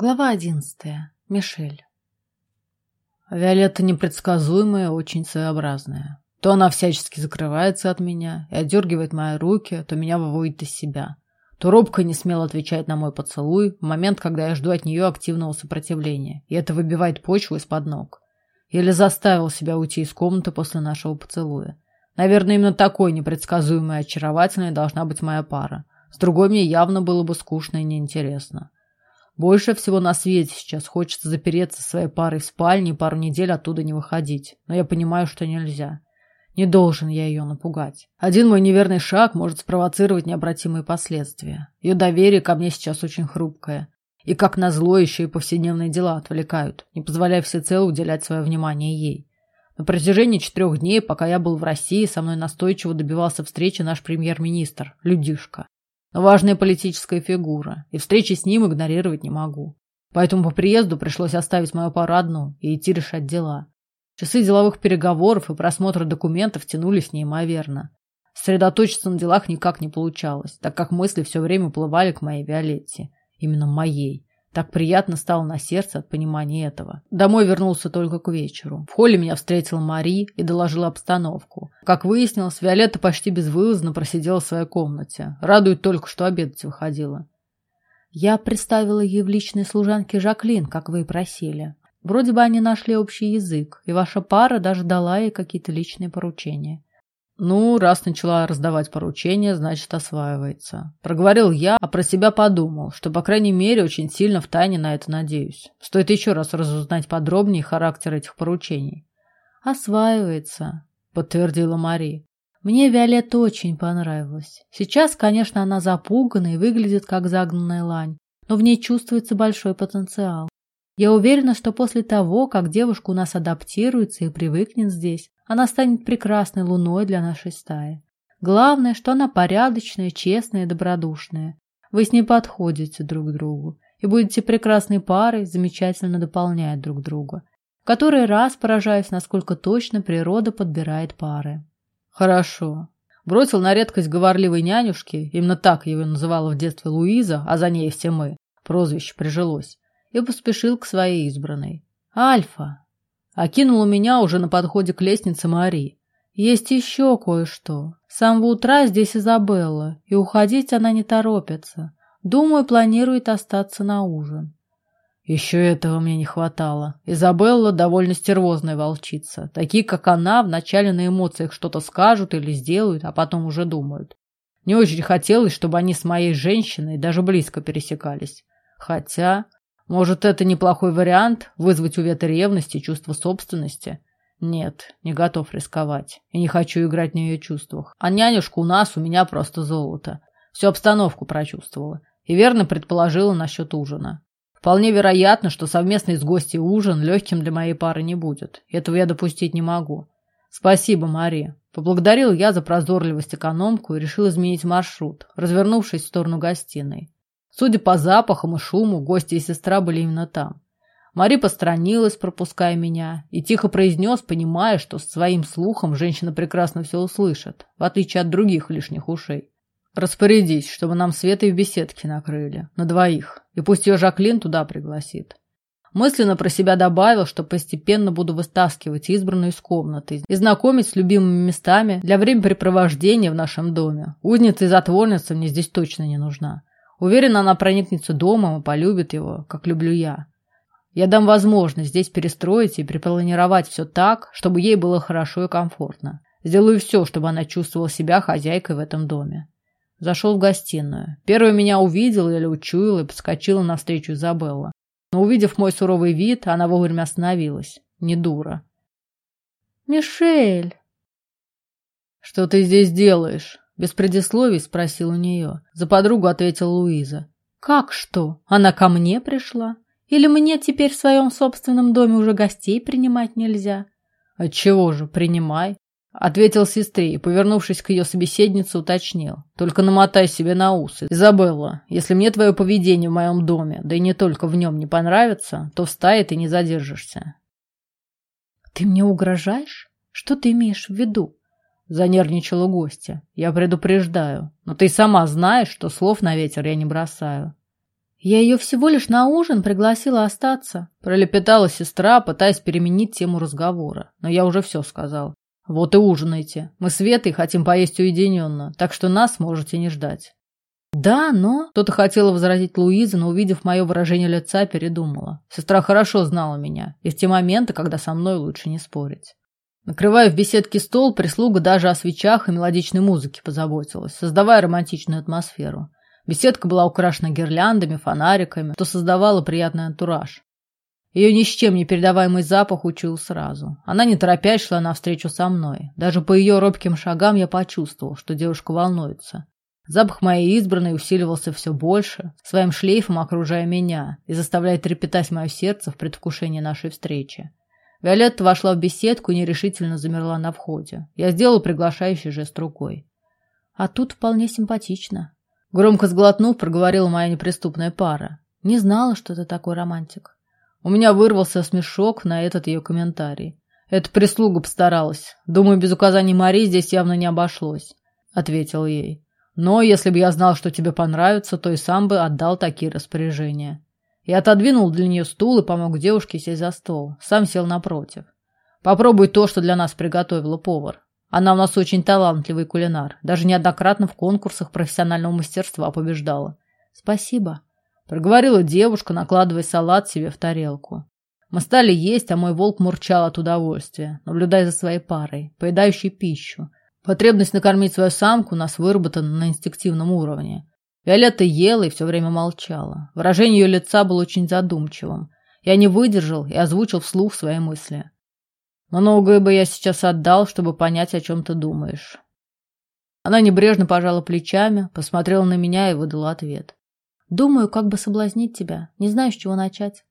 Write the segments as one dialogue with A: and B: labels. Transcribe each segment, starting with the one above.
A: Глава одиннадцатая. Мишель.
B: Виолетта непредсказуемая, очень своеобразная. То она всячески закрывается от меня и отдергивает мои руки, то меня выводит из себя. То робко не смело отвечает на мой поцелуй в момент, когда я жду от нее активного сопротивления, и это выбивает почву из-под ног. Еле заставил себя уйти из комнаты после нашего поцелуя. Наверное, именно такой непредсказуемой и очаровательной должна быть моя пара. С другой мне явно было бы скучно и неинтересно. Больше всего на свете сейчас хочется запереться своей парой в спальне и пару недель оттуда не выходить. Но я понимаю, что нельзя. Не должен я ее напугать. Один мой неверный шаг может спровоцировать необратимые последствия. Ее доверие ко мне сейчас очень хрупкое. И как назло еще и повседневные дела отвлекают, не позволяя всецело уделять свое внимание ей. На протяжении четырех дней, пока я был в России, со мной настойчиво добивался встречи наш премьер-министр, Людишка важная политическая фигура, и встречи с ним игнорировать не могу. Поэтому по приезду пришлось оставить мою пару одну и идти решать дела. Часы деловых переговоров и просмотра документов тянулись неимоверно. Сосредоточиться на делах никак не получалось, так как мысли все время уплывали к моей Виолетте. Именно моей. Так приятно стало на сердце от понимания этого. Домой вернулся только к вечеру. В холле меня встретила Мари и доложила обстановку. Как выяснилось, Виолетта почти безвылазно просидела в своей комнате. Радует только, что обедать выходила.
A: Я представила ей в личной служанке Жаклин, как вы и просили. Вроде бы они нашли общий язык, и ваша пара даже дала ей какие-то личные поручения.
B: Ну, раз начала раздавать поручения, значит, осваивается. Проговорил я, а про себя подумал, что, по крайней мере, очень сильно втайне на это надеюсь. Стоит еще раз разузнать подробнее характер этих поручений.
A: Осваивается, подтвердила Мари. Мне Виолетта очень понравилась. Сейчас, конечно, она запугана и выглядит как загнанная лань, но в ней чувствуется большой потенциал. Я уверена, что после того, как девушка у нас адаптируется и привыкнет здесь, она станет прекрасной луной для нашей стаи. Главное, что она порядочная, честная и добродушная. Вы с ней подходите друг другу и будете прекрасной парой, замечательно дополняя друг друга. В который раз поражаюсь, насколько точно природа подбирает пары.
B: Хорошо. Бросил на редкость говорливой нянюшки, именно так его называла в детстве Луиза, а за ней все мы, прозвище прижилось, и поспешил к своей избранной. Альфа, Окинула меня уже на подходе к лестнице Мари. Есть еще кое-что. С самого утра здесь Изабелла, и уходить она не торопится. Думаю, планирует остаться на ужин. Еще этого мне не хватало. Изабелла довольно стервозная волчица. Такие, как она, вначале на эмоциях что-то скажут или сделают, а потом уже думают. Не очень хотелось, чтобы они с моей женщиной даже близко пересекались. Хотя... Может, это неплохой вариант – вызвать у Веты ревность и чувство собственности? Нет, не готов рисковать. И не хочу играть на ее чувствах. А нянюшка у нас, у меня просто золото. Всю обстановку прочувствовала. И верно предположила насчет ужина. Вполне вероятно, что совместный с гостей ужин легким для моей пары не будет. Этого я допустить не могу. Спасибо, Мария. Поблагодарил я за прозорливость экономку и решил изменить маршрут, развернувшись в сторону гостиной. Судя по запахам и шуму, гости и сестра были именно там. Мари постранилась, пропуская меня, и тихо произнес, понимая, что с своим слухом женщина прекрасно все услышит, в отличие от других лишних ушей. Распорядись, чтобы нам Светой в беседке накрыли, на двоих, и пусть ее Жаклин туда пригласит. Мысленно про себя добавил, что постепенно буду вытаскивать избранную из комнаты и знакомить с любимыми местами для времяпрепровождения в нашем доме. Узница и затворница мне здесь точно не нужна. Уверена, она проникнется домом и полюбит его, как люблю я. Я дам возможность здесь перестроить и перепланировать все так, чтобы ей было хорошо и комфортно. Сделаю все, чтобы она чувствовала себя хозяйкой в этом доме. Зашел в гостиную. Первая меня увидела или учуяла и подскочила навстречу Изабелла. Но увидев мой суровый вид, она вовремя остановилась. Не дура.
A: «Мишель!»
B: «Что ты здесь делаешь?» Без предисловий спросил у нее. За подругу ответила Луиза.
A: «Как что? Она ко мне пришла? Или мне теперь в своем собственном доме уже гостей принимать нельзя?»
B: «Отчего же, принимай», — ответил сестре и, повернувшись к ее собеседнице, уточнил. «Только намотай себе на усы. Изабелла, если мне твое поведение в моем доме, да и не только в нем, не понравится, то встай, и не задержишься».
A: «Ты мне угрожаешь? Что ты имеешь в виду?»
B: Занервничала гостья. Я предупреждаю. Но ты сама знаешь, что слов на ветер я не бросаю.
A: Я ее всего лишь на ужин пригласила остаться.
B: Пролепетала сестра, пытаясь переменить тему разговора. Но я уже все сказал. Вот и ужинайте. Мы с Ветой хотим поесть уединенно, так что нас можете не ждать.
A: Да, но...
B: Кто-то хотела возразить Луиза, но, увидев мое выражение лица, передумала. Сестра хорошо знала меня, и в те моменты, когда со мной лучше не спорить. Накрывая в беседке стол, прислуга даже о свечах и мелодичной музыке позаботилась, создавая романтичную атмосферу. Беседка была украшена гирляндами, фонариками, что создавало приятный антураж. Ее ни с чем не передаваемый запах учил сразу. Она не торопясь шла навстречу со мной. Даже по ее робким шагам я почувствовал, что девушка волнуется. Запах моей избранной усиливался все больше, своим шлейфом окружая меня и заставляя трепетать мое сердце в предвкушении нашей встречи. Виолетта вошла в беседку и нерешительно замерла на входе. Я сделал приглашающий жест рукой.
A: А тут вполне симпатично.
B: Громко сглотнув, проговорила моя неприступная пара.
A: Не знала, что ты такой романтик.
B: У меня вырвался смешок на этот ее комментарий. Эта прислуга постаралась. Думаю, без указаний Мари здесь явно не обошлось, ответил ей. Но если бы я знал, что тебе понравится, то и сам бы отдал такие распоряжения. Я отодвинул для нее стул и помог девушке сесть за стол. Сам сел напротив. Попробуй то, что для нас приготовила повар. Она у нас очень талантливый кулинар. Даже неоднократно в конкурсах профессионального мастерства побеждала.
A: Спасибо.
B: Проговорила девушка, накладывая салат себе в тарелку. Мы стали есть, а мой волк мурчал от удовольствия, наблюдая за своей парой, поедающей пищу. Потребность накормить свою самку у нас выработана на инстинктивном уровне. Виолетта ела и все время молчала. Выражение ее лица было очень задумчивым. Я не выдержал и озвучил вслух свои мысли. Многое бы я сейчас отдал, чтобы понять, о чем ты думаешь. Она небрежно пожала плечами, посмотрела на меня и выдала ответ.
A: Думаю, как бы соблазнить тебя. Не знаю, с чего начать.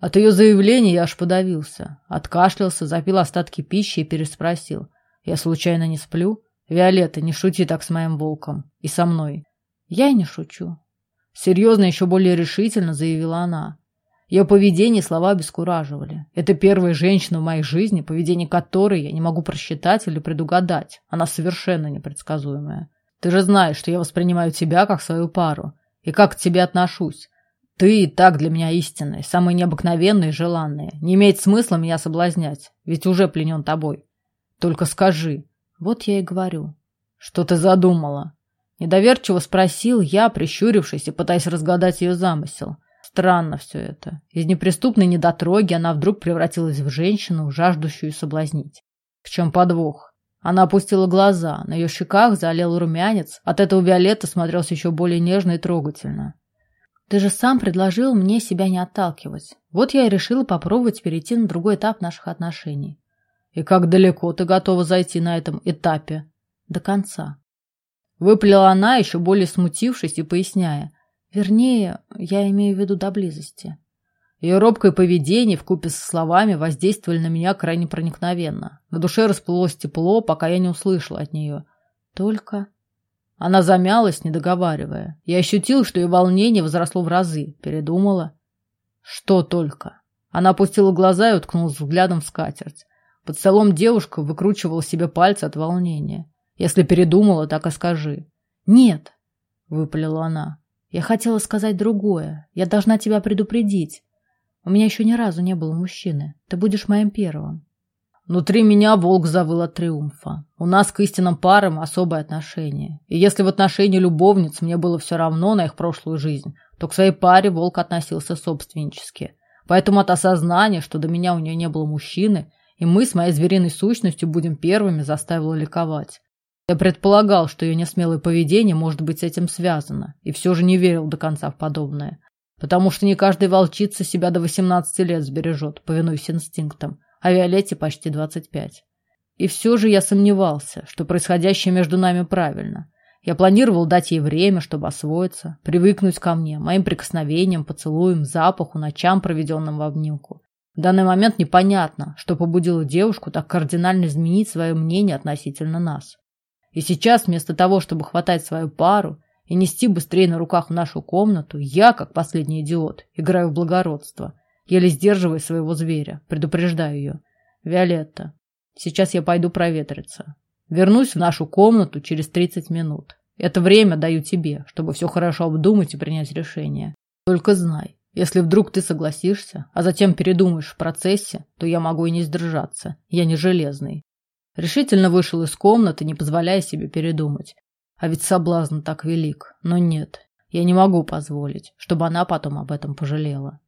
B: От ее заявления я аж подавился. Откашлялся, запил остатки пищи и переспросил. Я случайно не сплю? Виолетта, не шути так с моим волком. И со мной.
A: Я и не шучу.
B: Серьезно, еще более решительно заявила она. Ее поведение и слова обескураживали. Это первая женщина в моей жизни, поведение которой я не могу просчитать или предугадать. Она совершенно непредсказуемая. Ты же знаешь, что я воспринимаю тебя как свою пару. И как к тебе отношусь. Ты и так для меня истинная, самая необыкновенная и желанная. Не имеет смысла меня соблазнять, ведь уже пленен тобой. Только скажи.
A: Вот я и говорю.
B: Что ты задумала? Недоверчиво спросил я, прищурившись и пытаясь разгадать ее замысел. Странно все это. Из неприступной недотроги она вдруг превратилась в женщину, жаждущую соблазнить. В чем подвох? Она опустила глаза, на ее щеках залил румянец, от этого Виолетта смотрелся еще более нежно и трогательно.
A: Ты же сам предложил мне себя не отталкивать. Вот я и решила попробовать перейти на другой этап наших отношений.
B: И как далеко ты готова зайти на этом этапе?
A: До конца.
B: Выплела она, еще более смутившись и поясняя.
A: Вернее, я имею в виду до близости.
B: Ее робкое поведение вкупе со словами воздействовали на меня крайне проникновенно. На душе расплылось тепло, пока я не услышала от нее. Только... Она замялась, не договаривая. Я ощутил, что ее волнение возросло в разы. Передумала. Что только. Она опустила глаза и уткнулась взглядом в скатерть. Под столом девушка выкручивала себе пальцы от волнения. Если передумала, так и скажи.
A: «Нет», — выпалила она. Я хотела сказать другое. Я должна тебя предупредить. У меня еще ни разу не было мужчины. Ты будешь моим первым.
B: Внутри меня волк завыл от триумфа. У нас к истинным парам особое отношение. И если в отношении любовниц мне было все равно на их прошлую жизнь, то к своей паре волк относился собственнически. Поэтому от осознания, что до меня у нее не было мужчины, и мы с моей звериной сущностью будем первыми, заставило ликовать. Я предполагал, что ее несмелое поведение может быть с этим связано, и все же не верил до конца в подобное. Потому что не каждая волчица себя до 18 лет сбережет, повинуясь инстинктам, а Виолетте почти 25. И все же я сомневался, что происходящее между нами правильно. Я планировал дать ей время, чтобы освоиться, привыкнуть ко мне, моим прикосновениям, поцелуям, запаху, ночам, проведенным в обнимку. В данный момент непонятно, что побудило девушку так кардинально изменить свое мнение относительно нас. И сейчас, вместо того, чтобы хватать свою пару и нести быстрее на руках в нашу комнату, я, как последний идиот, играю в благородство, еле сдерживая своего зверя, предупреждаю ее. Виолетта, сейчас я пойду проветриться. Вернусь в нашу комнату через 30 минут. Это время даю тебе, чтобы все хорошо обдумать и принять решение. Только знай, если вдруг ты согласишься, а затем передумаешь в процессе, то я могу и не сдержаться. Я не железный. Решительно вышел из комнаты, не позволяя себе передумать. А ведь соблазн так велик. Но нет, я не могу позволить, чтобы она потом об этом пожалела.